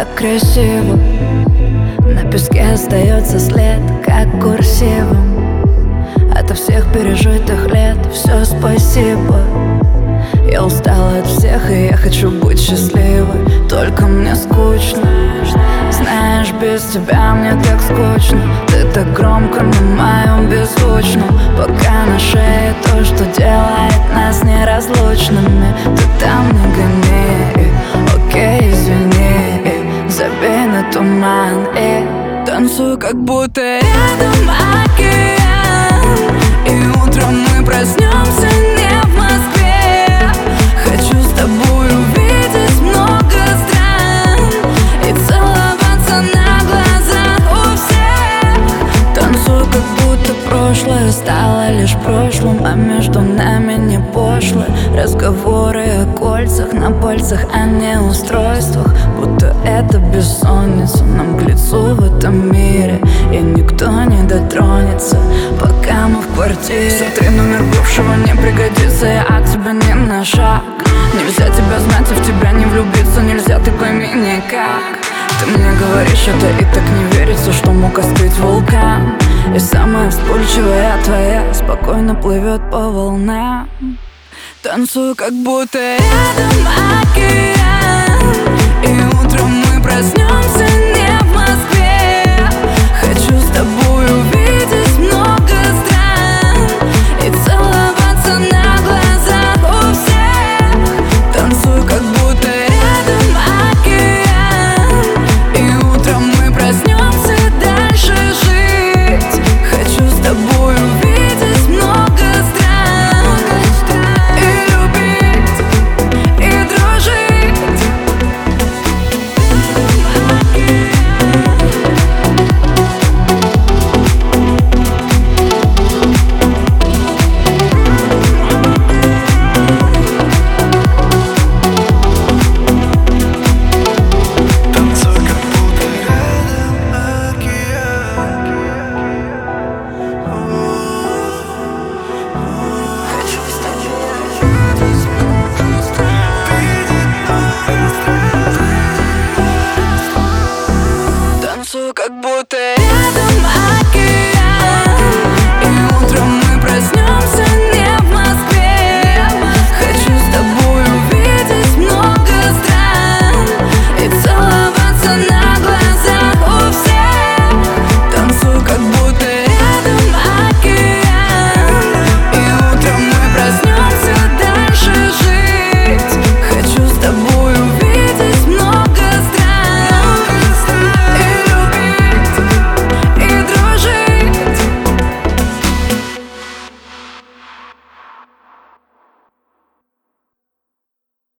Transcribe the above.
так красиво На песке остается след, как курсивом. Ото всех пережитых лет все спасибо. Я устала от всех и я хочу быть счастливой. Только мне скучно. Знаешь, без тебя мне так скучно. Ты так громко на моем беззвучном. Пока на шее то, что делает нас неразлучными. Ты там не гони, На туман и танцуй, как будто рядом океан прошлое стало лишь прошлым А между нами не пошло. Разговоры о кольцах на пальцах, а не устройствах. Будто это бессонница нам к лицу в этом мире. И никто не дотронется, пока мы в квартире. Смотри, номер бывшего не пригодится, я от тебя не на шаг. Нельзя тебя знать и в тебя не влюбиться Нельзя, ты пойми никак. Ты мне говоришь это и так не верится Что мог остыть вулкан И самая вспыльчивая твоя Спокойно плывет по волнам. Танцую, как будто рядом океан